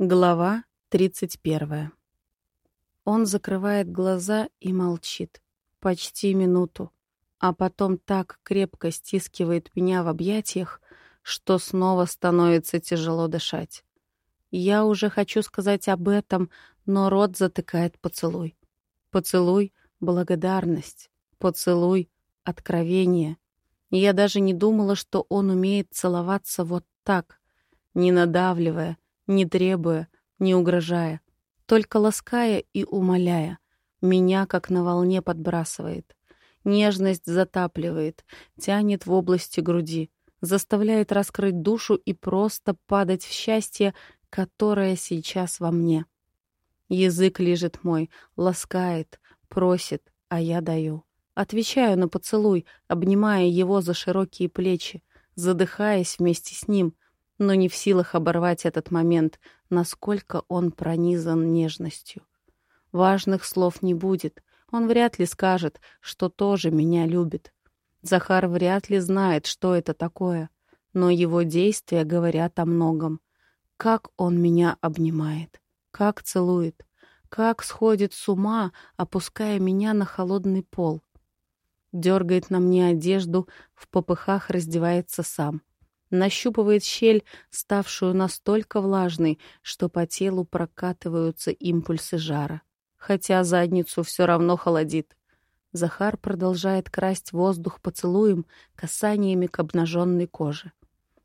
Глава 31. Он закрывает глаза и молчит. Почти минуту. А потом так крепко стискивает меня в объятиях, что снова становится тяжело дышать. Я уже хочу сказать об этом, но рот затыкает поцелуй. Поцелуй — благодарность. Поцелуй — откровение. Я даже не думала, что он умеет целоваться вот так, не надавливая, не требуя, не угрожая, только лаская и умоляя. Меня, как на волне, подбрасывает. Нежность затапливает, тянет в области груди, заставляет раскрыть душу и просто падать в счастье, которое сейчас во мне. Язык лежит мой, ласкает, просит, а я даю. Отвечаю на поцелуй, обнимая его за широкие плечи, задыхаясь вместе с ним, но не в силах оборвать этот момент, насколько он пронизан нежностью. Важных слов не будет, он вряд ли скажет, что тоже меня любит. Захар вряд ли знает, что это такое, но его действия говорят о многом. Как он меня обнимает, как целует, как сходит с ума, опуская меня на холодный пол. Дергает на мне одежду, в попыхах раздевается сам — нащупывает щель, ставшую настолько влажной, что по телу прокатываются импульсы жара. Хотя задницу все равно холодит. Захар продолжает красть воздух поцелуем, касаниями к обнаженной коже.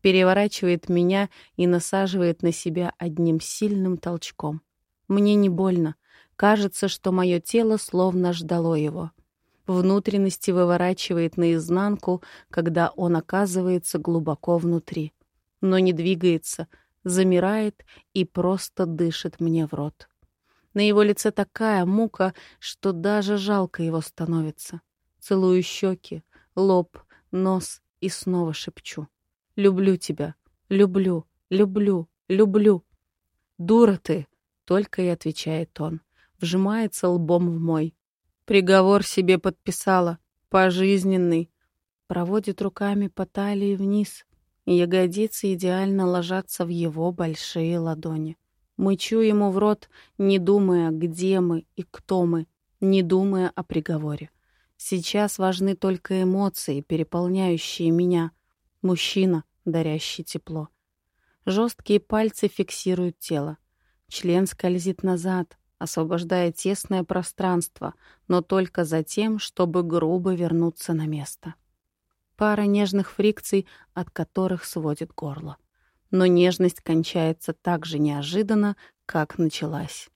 Переворачивает меня и насаживает на себя одним сильным толчком. Мне не больно. Кажется, что мое тело словно ждало его внутренности выворачивает наизнанку, когда он оказывается глубоко внутри. Но не двигается, замирает и просто дышит мне в рот. На его лице такая мука, что даже жалко его становится. Целую щеки, лоб, нос и снова шепчу. «Люблю тебя, люблю, люблю, люблю». «Дура ты!» — только и отвечает он. Вжимается лбом в мой. Приговор себе подписала. Пожизненный. Проводит руками по талии вниз. Ягодицы идеально ложатся в его большие ладони. Мычу ему в рот, не думая, где мы и кто мы, не думая о приговоре. Сейчас важны только эмоции, переполняющие меня. Мужчина, дарящий тепло. Жесткие пальцы фиксируют тело. Член скользит назад, освобождая тесное пространство, но только за тем, чтобы грубо вернуться на место. Пара нежных фрикций, от которых сводит горло. Но нежность кончается так же неожиданно, как началась.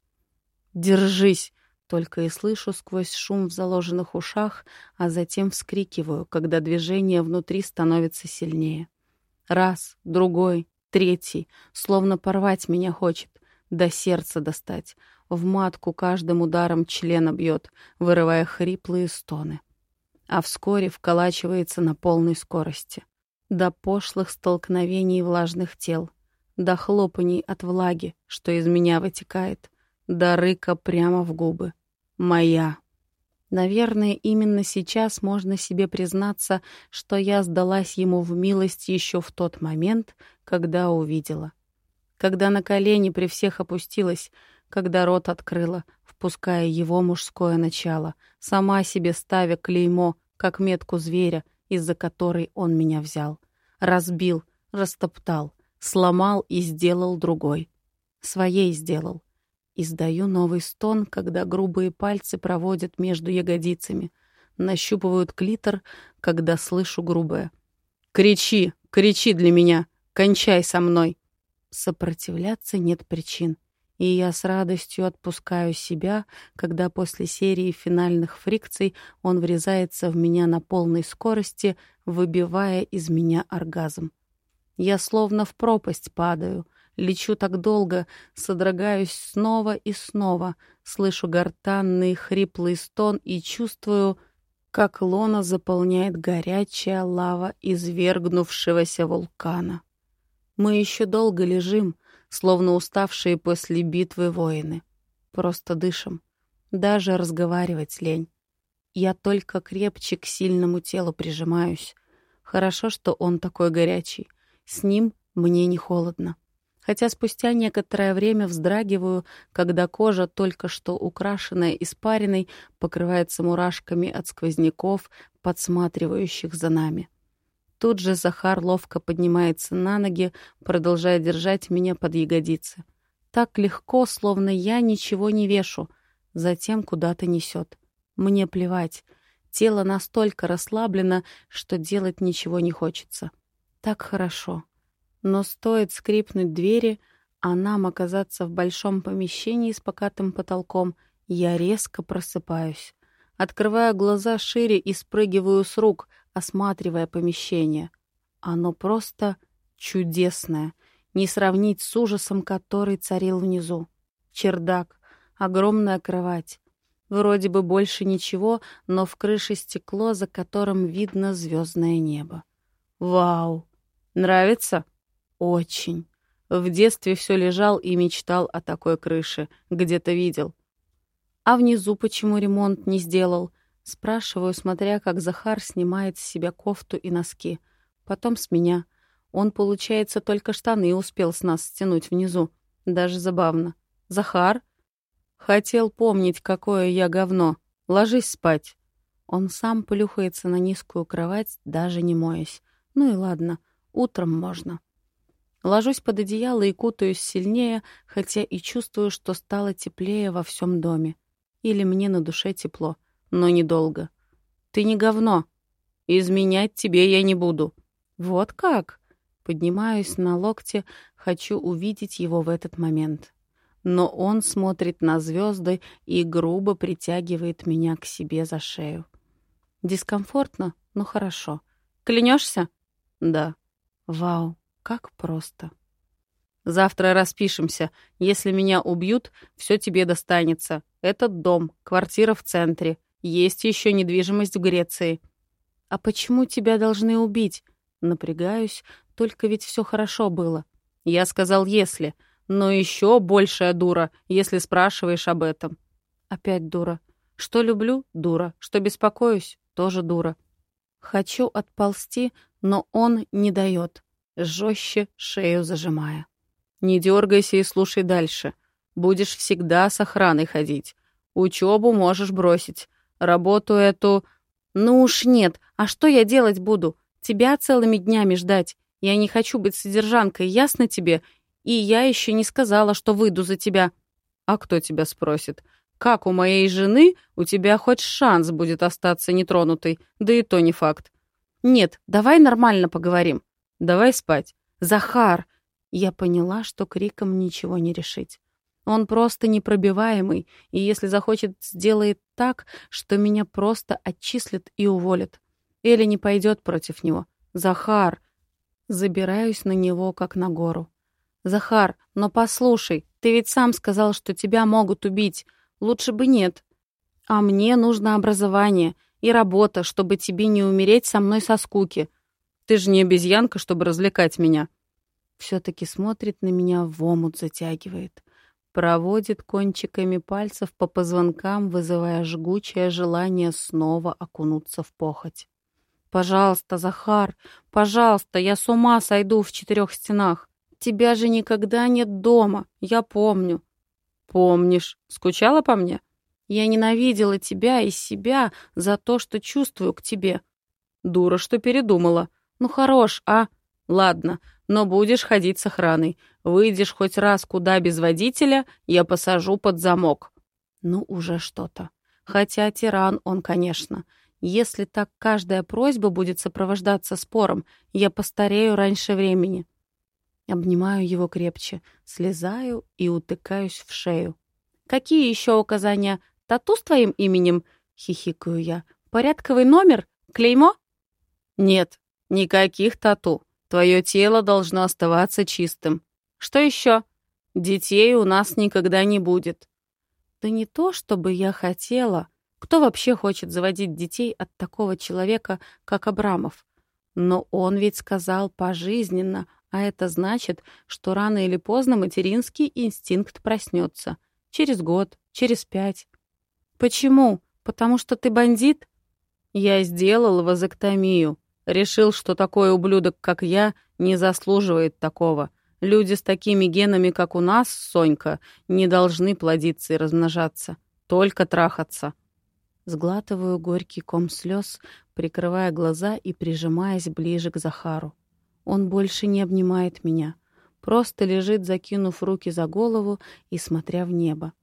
«Держись!» Только и слышу сквозь шум в заложенных ушах, а затем вскрикиваю, когда движение внутри становится сильнее. Раз, другой, третий, словно порвать меня хочет, до сердца достать, в матку каждым ударом члена бьет, вырывая хриплые стоны. А вскоре вколачивается на полной скорости. До пошлых столкновений влажных тел, до хлопаний от влаги, что из меня вытекает, до рыка прямо в губы. Моя. Наверное, именно сейчас можно себе признаться, что я сдалась ему в милость еще в тот момент, когда увидела. Когда на колени при всех опустилась, когда рот открыла, впуская его мужское начало, сама себе ставя клеймо, как метку зверя, из-за которой он меня взял. Разбил, растоптал, сломал и сделал другой. Своей сделал. Издаю новый стон, когда грубые пальцы проводят между ягодицами. Нащупывают клитор, когда слышу грубое. «Кричи! Кричи для меня! Кончай со мной!» Сопротивляться нет причин и я с радостью отпускаю себя, когда после серии финальных фрикций он врезается в меня на полной скорости, выбивая из меня оргазм. Я словно в пропасть падаю, лечу так долго, содрогаюсь снова и снова, слышу гортанный хриплый стон и чувствую, как лона заполняет горячая лава извергнувшегося вулкана. Мы еще долго лежим, словно уставшие после битвы воины. Просто дышим. Даже разговаривать лень. Я только крепче к сильному телу прижимаюсь. Хорошо, что он такой горячий. С ним мне не холодно. хотя спустя некоторое время вздрагиваю, когда кожа, только что украшенная испариной, покрывается мурашками от сквозняков, подсматривающих за нами. Тут же Захар ловко поднимается на ноги, продолжая держать меня под ягодицы. Так легко, словно я ничего не вешу. Затем куда-то несет. Мне плевать. Тело настолько расслаблено, что делать ничего не хочется. Так хорошо. Но стоит скрипнуть двери, а нам оказаться в большом помещении с покатым потолком, я резко просыпаюсь. Открываю глаза шире и спрыгиваю с рук, осматривая помещение. Оно просто чудесное, не сравнить с ужасом, который царил внизу. Чердак, огромная кровать. Вроде бы больше ничего, но в крыше стекло, за которым видно звездное небо. Вау! Нравится? Очень. В детстве все лежал и мечтал о такой крыше. Где-то видел. А внизу почему ремонт не сделал? Спрашиваю, смотря, как Захар снимает с себя кофту и носки. Потом с меня. Он, получается, только штаны успел с нас стянуть внизу. Даже забавно. «Захар?» «Хотел помнить, какое я говно. Ложись спать». Он сам плюхается на низкую кровать, даже не моясь. Ну и ладно, утром можно. Ложусь под одеяло и кутаюсь сильнее, хотя и чувствую, что стало теплее во всем доме. Или мне на душе тепло, но недолго. «Ты не говно. Изменять тебе я не буду». «Вот как?» Поднимаюсь на локте, хочу увидеть его в этот момент. Но он смотрит на звезды и грубо притягивает меня к себе за шею. Дискомфортно, но хорошо. Клянешься? Да. Вау, как просто. Завтра распишемся. Если меня убьют, все тебе достанется. Этот дом, квартира в центре. Есть еще недвижимость в Греции. А почему тебя должны убить? Напрягаюсь, только ведь все хорошо было. Я сказал «если», но еще большая дура, если спрашиваешь об этом. Опять дура. Что люблю — дура. Что беспокоюсь — тоже дура. Хочу отползти, но он не дает, жестче шею зажимая. Не дергайся и слушай дальше. Будешь всегда с охраной ходить. Учебу можешь бросить. Работу эту... Ну уж нет. А что я делать буду? Тебя целыми днями ждать. Я не хочу быть содержанкой, ясно тебе? И я еще не сказала, что выйду за тебя. А кто тебя спросит? Как у моей жены у тебя хоть шанс будет остаться нетронутой? Да и то не факт. Нет, давай нормально поговорим. Давай спать. Захар, я поняла, что криком ничего не решить. Он просто непробиваемый, и если захочет, сделает так, что меня просто отчислят и уволят. Или не пойдет против него. Захар. Забираюсь на него, как на гору. Захар, но послушай, ты ведь сам сказал, что тебя могут убить. Лучше бы нет. А мне нужно образование и работа, чтобы тебе не умереть со мной со скуки. Ты же не обезьянка, чтобы развлекать меня все таки смотрит на меня, в омут затягивает. Проводит кончиками пальцев по позвонкам, вызывая жгучее желание снова окунуться в похоть. «Пожалуйста, Захар, пожалуйста, я с ума сойду в четырех стенах. Тебя же никогда нет дома, я помню». «Помнишь? Скучала по мне?» «Я ненавидела тебя и себя за то, что чувствую к тебе». «Дура, что передумала. Ну хорош, а? Ладно, но будешь ходить с охраной. Выйдешь хоть раз куда без водителя, я посажу под замок». Ну, уже что-то. Хотя тиран он, конечно. Если так каждая просьба будет сопровождаться спором, я постарею раньше времени. Обнимаю его крепче, слезаю и утыкаюсь в шею. «Какие еще указания? Тату с твоим именем?» — хихикаю я. «Порядковый номер? Клеймо?» «Нет, никаких тату. Твое тело должно оставаться чистым. Что еще? Детей у нас никогда не будет. Да не то, чтобы я хотела. Кто вообще хочет заводить детей от такого человека, как Абрамов? Но он ведь сказал пожизненно, а это значит, что рано или поздно материнский инстинкт проснется. Через год, через пять. Почему? Потому что ты бандит? Я сделал вазоктомию. Решил, что такой ублюдок, как я, не заслуживает такого. Люди с такими генами, как у нас, Сонька, не должны плодиться и размножаться. Только трахаться. Сглатываю горький ком слез, прикрывая глаза и прижимаясь ближе к Захару. Он больше не обнимает меня. Просто лежит, закинув руки за голову и смотря в небо.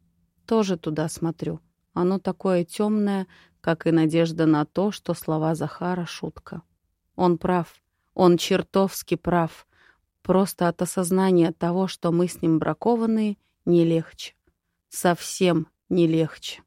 Тоже туда смотрю. Оно такое темное, как и надежда на то, что слова Захара — шутка. Он прав. Он чертовски прав. Просто от осознания того, что мы с ним бракованные, не легче. Совсем не легче.